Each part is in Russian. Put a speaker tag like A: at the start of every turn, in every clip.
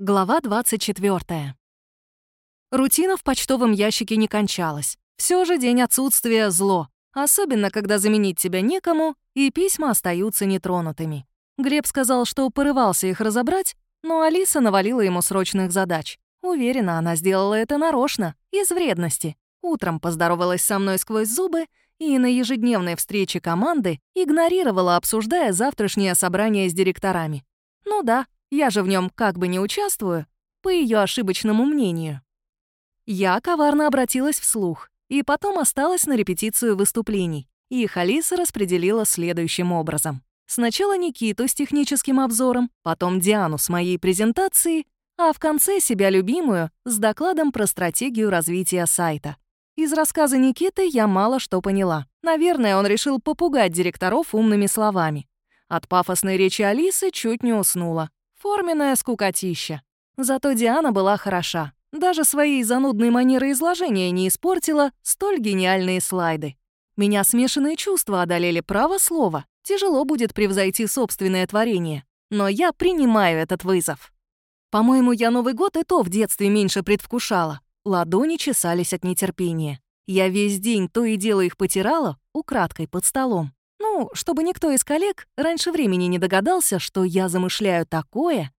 A: Глава 24. Рутина в почтовом ящике не кончалась. Все же день отсутствия — зло, особенно когда заменить тебя некому, и письма остаются нетронутыми. Глеб сказал, что порывался их разобрать, но Алиса навалила ему срочных задач. Уверена, она сделала это нарочно, из вредности. Утром поздоровалась со мной сквозь зубы и на ежедневной встрече команды игнорировала, обсуждая завтрашнее собрание с директорами. Ну да, я же в нем как бы не участвую, по ее ошибочному мнению. Я коварно обратилась вслух, и потом осталась на репетицию выступлений. Их Алиса распределила следующим образом. Сначала Никиту с техническим обзором, потом Диану с моей презентацией, а в конце себя любимую с докладом про стратегию развития сайта. Из рассказа Никиты я мало что поняла. Наверное, он решил попугать директоров умными словами. От пафосной речи Алисы чуть не уснула. Форменная скукотища. Зато Диана была хороша. Даже своей занудной манерой изложения не испортила столь гениальные слайды. Меня смешанные чувства одолели право слова. Тяжело будет превзойти собственное творение. Но я принимаю этот вызов. По-моему, я Новый год и то в детстве меньше предвкушала. Ладони чесались от нетерпения. Я весь день то и дело их потирала, украдкой под столом. Ну, чтобы никто из коллег раньше времени не догадался, что я замышляю такое.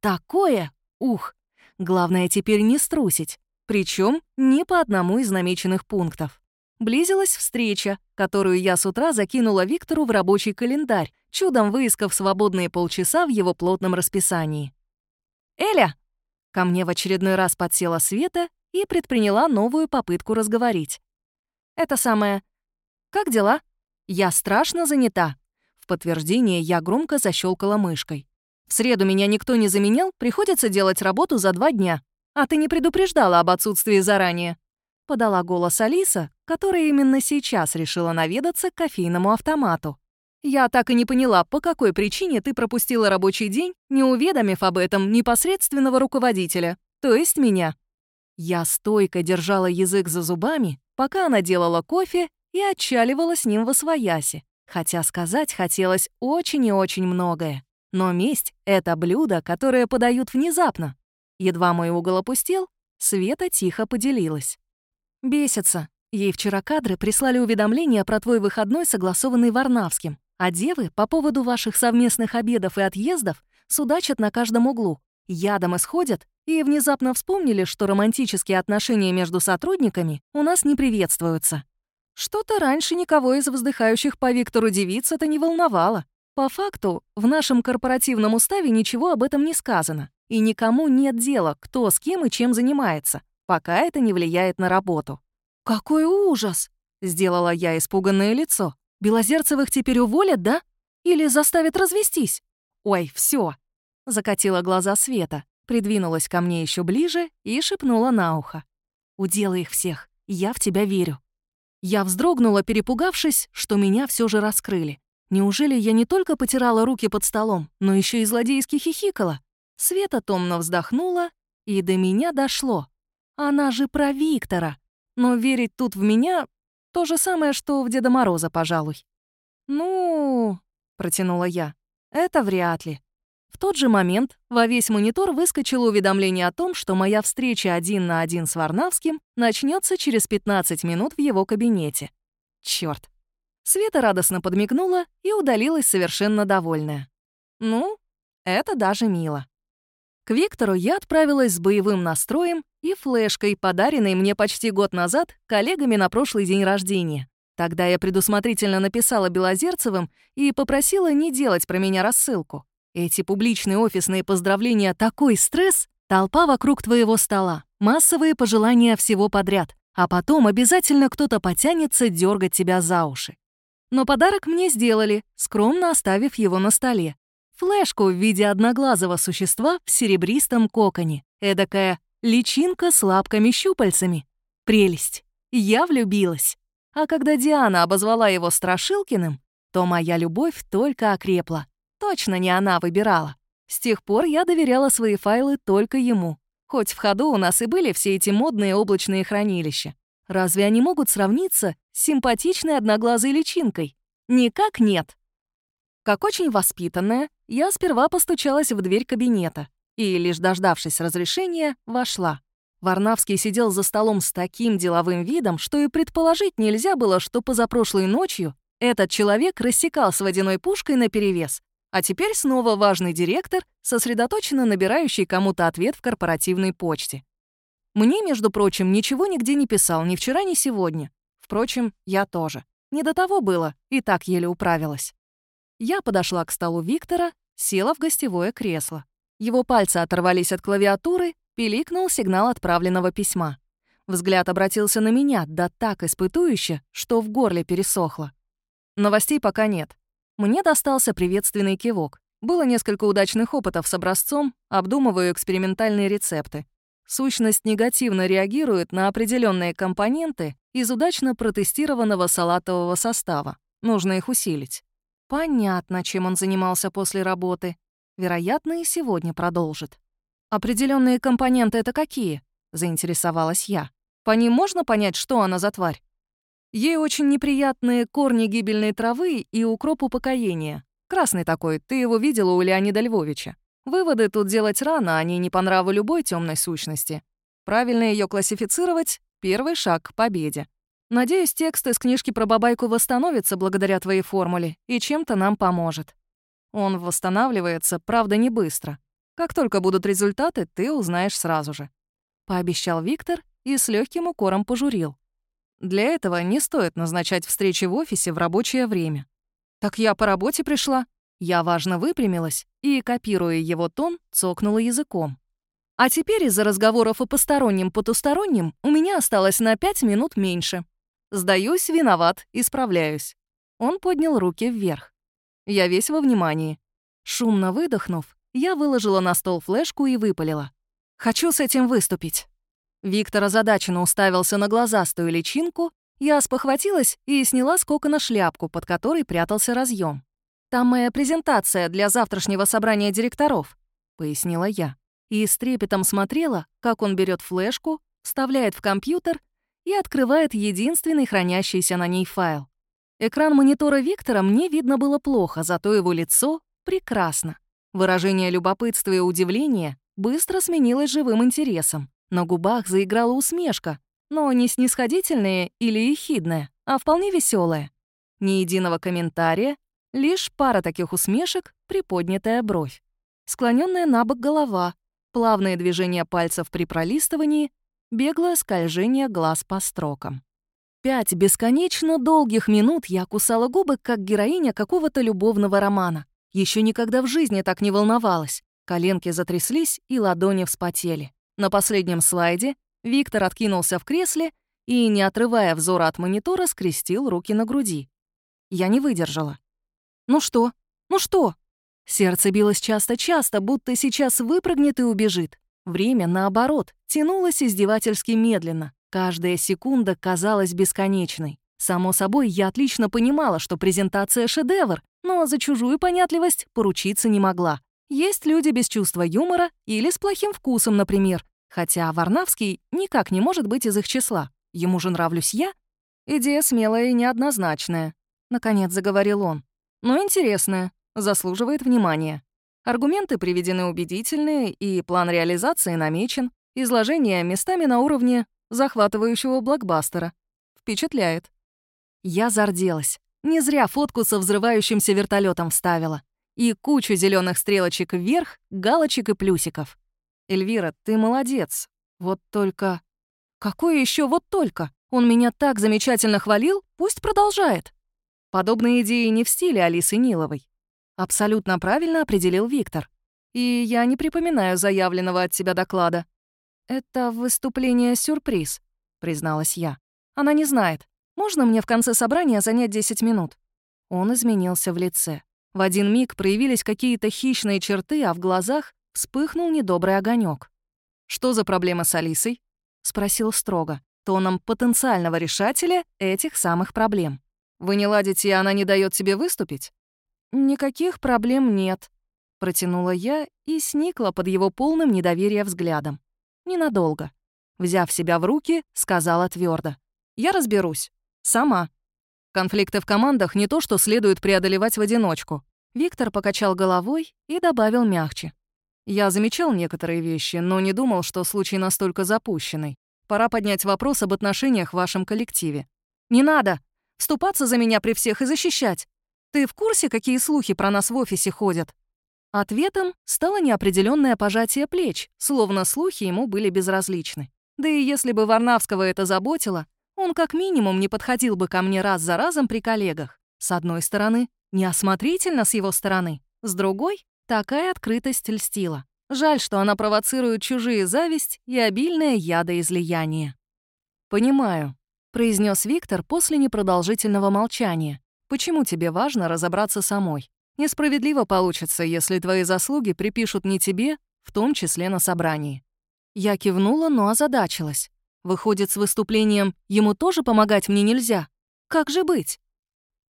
A: Такое! Ух! Главное теперь не струсить. Причем не по одному из намеченных пунктов. Близилась встреча, которую я с утра закинула Виктору в рабочий календарь, чудом выискав свободные полчаса в его плотном расписании. «Эля!» Ко мне в очередной раз подсела Света и предприняла новую попытку разговорить. «Это самое... Как дела?» «Я страшно занята». В подтверждение я громко защелкала мышкой. «В среду меня никто не заменял, приходится делать работу за два дня. А ты не предупреждала об отсутствии заранее?» Подала голос Алиса, которая именно сейчас решила наведаться к кофейному автомату. «Я так и не поняла, по какой причине ты пропустила рабочий день, не уведомив об этом непосредственного руководителя, то есть меня». Я стойко держала язык за зубами, пока она делала кофе и отчаливала с ним во свояси, хотя сказать хотелось очень и очень многое. Но месть — это блюдо, которое подают внезапно. Едва мой угол опустел, Света тихо поделилась. «Бесится. Ей вчера кадры прислали уведомление про твой выходной, согласованный Варнавским. А девы по поводу ваших совместных обедов и отъездов судачат на каждом углу. Ядом исходят и внезапно вспомнили, что романтические отношения между сотрудниками у нас не приветствуются. Что-то раньше никого из вздыхающих по Виктору девиц это не волновало. По факту, в нашем корпоративном уставе ничего об этом не сказано, и никому нет дела, кто с кем и чем занимается, пока это не влияет на работу. «Какой ужас!» — сделала я испуганное лицо. «Белозерцевых теперь уволят, да? Или заставят развестись?» «Ой, все! закатила глаза Света, придвинулась ко мне еще ближе и шепнула на ухо. «Уделай их всех, я в тебя верю». Я вздрогнула, перепугавшись, что меня все же раскрыли. Неужели я не только потирала руки под столом, но еще и злодейски хихикала? Света томно вздохнула, и до меня дошло. Она же про Виктора. Но верить тут в меня — то же самое, что в Деда Мороза, пожалуй. «Ну...» — протянула я. «Это вряд ли». В тот же момент во весь монитор выскочило уведомление о том, что моя встреча один на один с Варнавским начнется через 15 минут в его кабинете. Черт! Света радостно подмигнула и удалилась совершенно довольная. Ну, это даже мило. К Виктору я отправилась с боевым настроем и флешкой, подаренной мне почти год назад коллегами на прошлый день рождения. Тогда я предусмотрительно написала Белозерцевым и попросила не делать про меня рассылку. Эти публичные офисные поздравления — такой стресс, толпа вокруг твоего стола, массовые пожелания всего подряд, а потом обязательно кто-то потянется дергать тебя за уши. Но подарок мне сделали, скромно оставив его на столе. Флешку в виде одноглазого существа в серебристом коконе. Эдакая личинка с лапками-щупальцами. Прелесть. Я влюбилась. А когда Диана обозвала его Страшилкиным, то моя любовь только окрепла. Точно не она выбирала. С тех пор я доверяла свои файлы только ему. Хоть в ходу у нас и были все эти модные облачные хранилища. Разве они могут сравниться с симпатичной одноглазой личинкой? Никак нет. Как очень воспитанная, я сперва постучалась в дверь кабинета. и, лишь дождавшись разрешения, вошла. Варнавский сидел за столом с таким деловым видом, что и предположить нельзя было, что позапрошлой ночью этот человек рассекал с водяной пушкой наперевес, а теперь снова важный директор, сосредоточенно набирающий кому-то ответ в корпоративной почте. Мне, между прочим, ничего нигде не писал ни вчера, ни сегодня. Впрочем, я тоже. Не до того было, и так еле управилась. Я подошла к столу Виктора, села в гостевое кресло. Его пальцы оторвались от клавиатуры, пиликнул сигнал отправленного письма. Взгляд обратился на меня, да так испытующе, что в горле пересохло. Новостей пока нет. Мне достался приветственный кивок. Было несколько удачных опытов с образцом, обдумываю экспериментальные рецепты. Сущность негативно реагирует на определенные компоненты из удачно протестированного салатового состава. Нужно их усилить. Понятно, чем он занимался после работы. Вероятно, и сегодня продолжит. Определенные компоненты это какие? Заинтересовалась я. По ним можно понять, что она за тварь? Ей очень неприятные корни гибельной травы и укроп упокоения. Красный такой, ты его видела у Леонида Львовича. Выводы тут делать рано, они не по нраву любой темной сущности. Правильно ее классифицировать — первый шаг к победе. Надеюсь, текст из книжки про бабайку восстановится благодаря твоей формуле и чем-то нам поможет. Он восстанавливается, правда, не быстро. Как только будут результаты, ты узнаешь сразу же. Пообещал Виктор и с легким укором пожурил. Для этого не стоит назначать встречи в офисе в рабочее время. Так я по работе пришла. Я важно выпрямилась и, копируя его тон, цокнула языком. А теперь из-за разговоров о постороннем-потустороннем у меня осталось на пять минут меньше. Сдаюсь, виноват, исправляюсь. Он поднял руки вверх. Я весь во внимании. Шумно выдохнув, я выложила на стол флешку и выпалила. «Хочу с этим выступить». Виктор озадаченно уставился на глазастую личинку, я спохватилась и сняла с кокона шляпку, под которой прятался разъем. «Там моя презентация для завтрашнего собрания директоров», — пояснила я. И с трепетом смотрела, как он берет флешку, вставляет в компьютер и открывает единственный хранящийся на ней файл. Экран монитора Виктора мне видно было плохо, зато его лицо — прекрасно. Выражение любопытства и удивления быстро сменилось живым интересом. На губах заиграла усмешка, но не снисходительная или ехидная, а вполне веселая. Ни единого комментария, лишь пара таких усмешек, приподнятая бровь. Склоненная на бок голова, плавные движения пальцев при пролистывании, беглое скольжение глаз по строкам. Пять бесконечно долгих минут я кусала губы, как героиня какого-то любовного романа. Еще никогда в жизни так не волновалась. Коленки затряслись и ладони вспотели. На последнем слайде Виктор откинулся в кресле и, не отрывая взора от монитора, скрестил руки на груди. Я не выдержала. «Ну что? Ну что?» Сердце билось часто-часто, будто сейчас выпрыгнет и убежит. Время, наоборот, тянулось издевательски медленно. Каждая секунда казалась бесконечной. Само собой, я отлично понимала, что презентация — шедевр, но за чужую понятливость поручиться не могла. Есть люди без чувства юмора или с плохим вкусом, например. Хотя Варнавский никак не может быть из их числа. Ему же нравлюсь я. Идея смелая и неоднозначная. Наконец заговорил он. Но интересная, заслуживает внимания. Аргументы приведены убедительные, и план реализации намечен. Изложение местами на уровне захватывающего блокбастера. Впечатляет. Я зарделась. Не зря фотку со взрывающимся вертолетом вставила и кучу зеленых стрелочек вверх, галочек и плюсиков. «Эльвира, ты молодец. Вот только...» «Какое еще вот только? Он меня так замечательно хвалил, пусть продолжает». Подобные идеи не в стиле Алисы Ниловой. Абсолютно правильно определил Виктор. И я не припоминаю заявленного от тебя доклада. «Это выступление-сюрприз», — призналась я. «Она не знает. Можно мне в конце собрания занять 10 минут?» Он изменился в лице. В один миг проявились какие-то хищные черты, а в глазах вспыхнул недобрый огонек. «Что за проблема с Алисой?» — спросил строго, тоном потенциального решателя этих самых проблем. «Вы не ладите, и она не дает тебе выступить?» «Никаких проблем нет», — протянула я и сникла под его полным недоверия взглядом. Ненадолго. Взяв себя в руки, сказала твердо: «Я разберусь. Сама». Конфликты в командах не то, что следует преодолевать в одиночку. Виктор покачал головой и добавил мягче. Я замечал некоторые вещи, но не думал, что случай настолько запущенный. Пора поднять вопрос об отношениях в вашем коллективе. Не надо! Вступаться за меня при всех и защищать. Ты в курсе, какие слухи про нас в офисе ходят?» Ответом стало неопределенное пожатие плеч, словно слухи ему были безразличны. Да и если бы Варнавского это заботило, он как минимум не подходил бы ко мне раз за разом при коллегах. С одной стороны, неосмотрительно с его стороны, с другой, такая открытость льстила. Жаль, что она провоцирует чужие зависть и обильное ядоизлияние. «Понимаю», — произнес Виктор после непродолжительного молчания. «Почему тебе важно разобраться самой? Несправедливо получится, если твои заслуги припишут не тебе, в том числе на собрании». Я кивнула, но озадачилась. Выходит, с выступлением ему тоже помогать мне нельзя. Как же быть?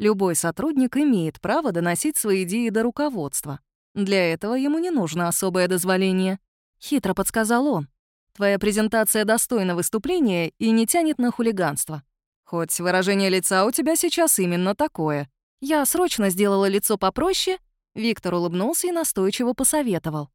A: Любой сотрудник имеет право доносить свои идеи до руководства. Для этого ему не нужно особое дозволение. Хитро подсказал он. Твоя презентация достойна выступления и не тянет на хулиганство. Хоть выражение лица у тебя сейчас именно такое. Я срочно сделала лицо попроще, Виктор улыбнулся и настойчиво посоветовал.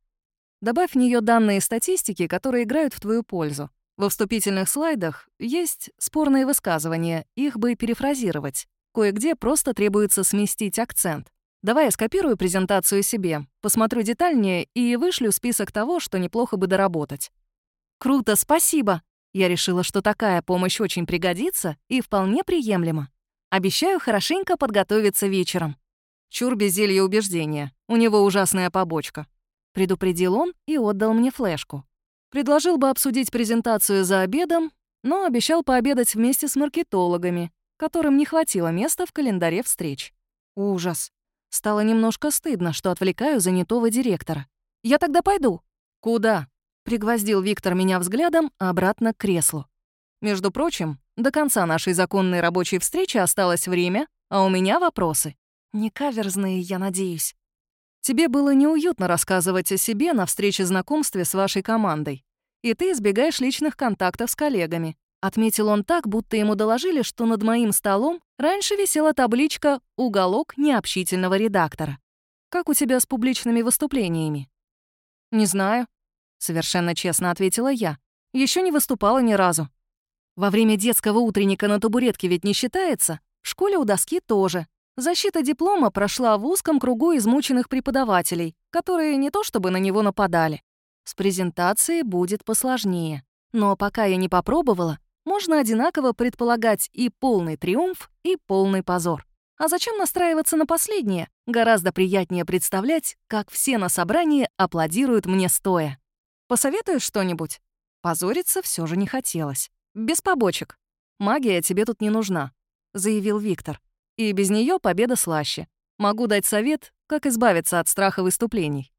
A: Добавь в нее данные статистики, которые играют в твою пользу. Во вступительных слайдах есть спорные высказывания, их бы перефразировать. Кое-где просто требуется сместить акцент. Давай я скопирую презентацию себе, посмотрю детальнее и вышлю список того, что неплохо бы доработать. Круто, спасибо. Я решила, что такая помощь очень пригодится и вполне приемлема. Обещаю хорошенько подготовиться вечером. Чур без зелья убеждения. У него ужасная побочка. Предупредил он и отдал мне флешку. Предложил бы обсудить презентацию за обедом, но обещал пообедать вместе с маркетологами, которым не хватило места в календаре встреч. Ужас. Стало немножко стыдно, что отвлекаю занятого директора. «Я тогда пойду». «Куда?» — пригвоздил Виктор меня взглядом обратно к креслу. «Между прочим, до конца нашей законной рабочей встречи осталось время, а у меня вопросы. Не каверзные, я надеюсь. Тебе было неуютно рассказывать о себе на встрече знакомстве с вашей командой, и ты избегаешь личных контактов с коллегами. Отметил он так, будто ему доложили, что над моим столом раньше висела табличка «Уголок необщительного редактора». «Как у тебя с публичными выступлениями?» «Не знаю», — совершенно честно ответила я. Еще не выступала ни разу. Во время детского утренника на табуретке ведь не считается, в школе у доски тоже. Защита диплома прошла в узком кругу измученных преподавателей, которые не то чтобы на него нападали. С презентацией будет посложнее. Но пока я не попробовала, можно одинаково предполагать и полный триумф, и полный позор. А зачем настраиваться на последнее? Гораздо приятнее представлять, как все на собрании аплодируют мне стоя. Посоветуешь что-нибудь? Позориться все же не хотелось. Без побочек. Магия тебе тут не нужна, заявил Виктор. И без нее победа слаще. Могу дать совет, как избавиться от страха выступлений.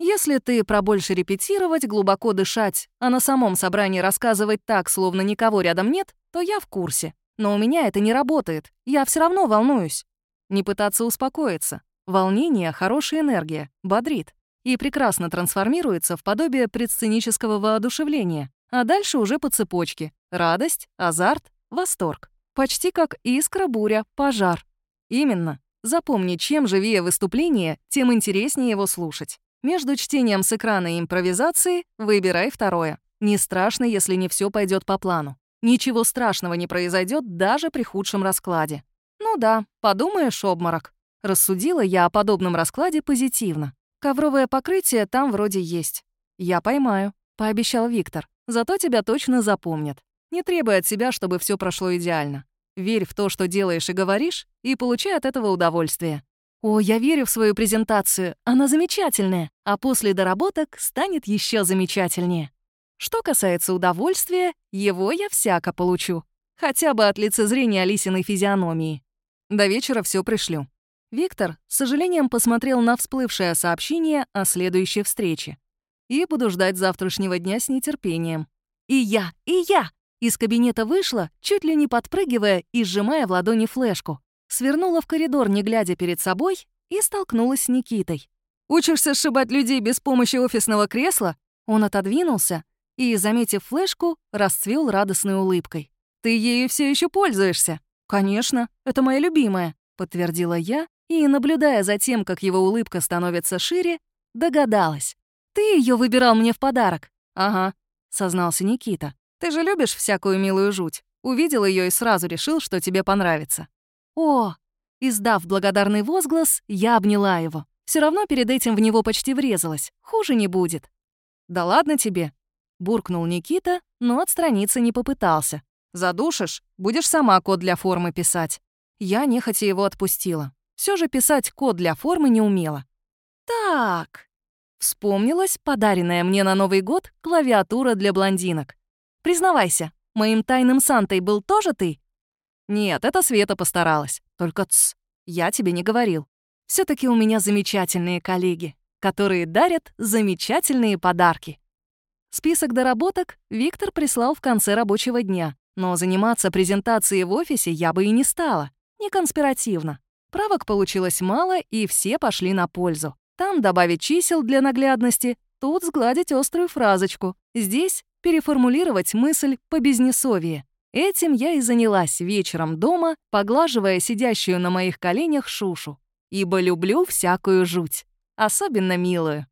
A: Если ты про больше репетировать, глубоко дышать, а на самом собрании рассказывать так, словно никого рядом нет, то я в курсе. Но у меня это не работает, я все равно волнуюсь. Не пытаться успокоиться. Волнение — хорошая энергия, бодрит. И прекрасно трансформируется в подобие предсценического воодушевления. А дальше уже по цепочке. Радость, азарт, восторг. Почти как искра, буря, пожар. Именно. Запомни, чем живее выступление, тем интереснее его слушать. Между чтением с экрана и импровизацией выбирай второе. Не страшно, если не все пойдет по плану. Ничего страшного не произойдет даже при худшем раскладе. Ну да, подумаешь, обморок. Рассудила я о подобном раскладе позитивно. Ковровое покрытие там вроде есть. Я поймаю, пообещал Виктор. Зато тебя точно запомнят. Не требуй от себя, чтобы все прошло идеально. Верь в то, что делаешь и говоришь, и получай от этого удовольствие. «О, я верю в свою презентацию, она замечательная, а после доработок станет еще замечательнее». Что касается удовольствия, его я всяко получу. Хотя бы от лицезрения Алисиной физиономии. До вечера все пришлю. Виктор с сожалением посмотрел на всплывшее сообщение о следующей встрече. И буду ждать завтрашнего дня с нетерпением. И я, и я! Из кабинета вышла, чуть ли не подпрыгивая и сжимая в ладони флешку свернула в коридор, не глядя перед собой, и столкнулась с Никитой. «Учишься сшибать людей без помощи офисного кресла?» Он отодвинулся и, заметив флешку, расцвел радостной улыбкой. «Ты ею все еще пользуешься?» «Конечно, это моя любимая», — подтвердила я и, наблюдая за тем, как его улыбка становится шире, догадалась. Ты ее выбирал мне в подарок?» «Ага», — сознался Никита. «Ты же любишь всякую милую жуть. Увидел ее и сразу решил, что тебе понравится». «О!» Издав благодарный возглас, я обняла его. Все равно перед этим в него почти врезалась. Хуже не будет. «Да ладно тебе», — буркнул Никита, но отстраниться не попытался. «Задушишь? Будешь сама код для формы писать». Я нехотя его отпустила. Все же писать код для формы не умела. «Так...» Вспомнилась подаренная мне на Новый год клавиатура для блондинок. «Признавайся, моим тайным Сантой был тоже ты?» «Нет, это Света постаралась. Только тс, я тебе не говорил. все таки у меня замечательные коллеги, которые дарят замечательные подарки». Список доработок Виктор прислал в конце рабочего дня, но заниматься презентацией в офисе я бы и не стала. Не конспиративно. Правок получилось мало, и все пошли на пользу. Там добавить чисел для наглядности, тут сгладить острую фразочку. Здесь переформулировать мысль по бизнесовее. Этим я и занялась вечером дома, поглаживая сидящую на моих коленях Шушу. Ибо люблю всякую жуть, особенно милую.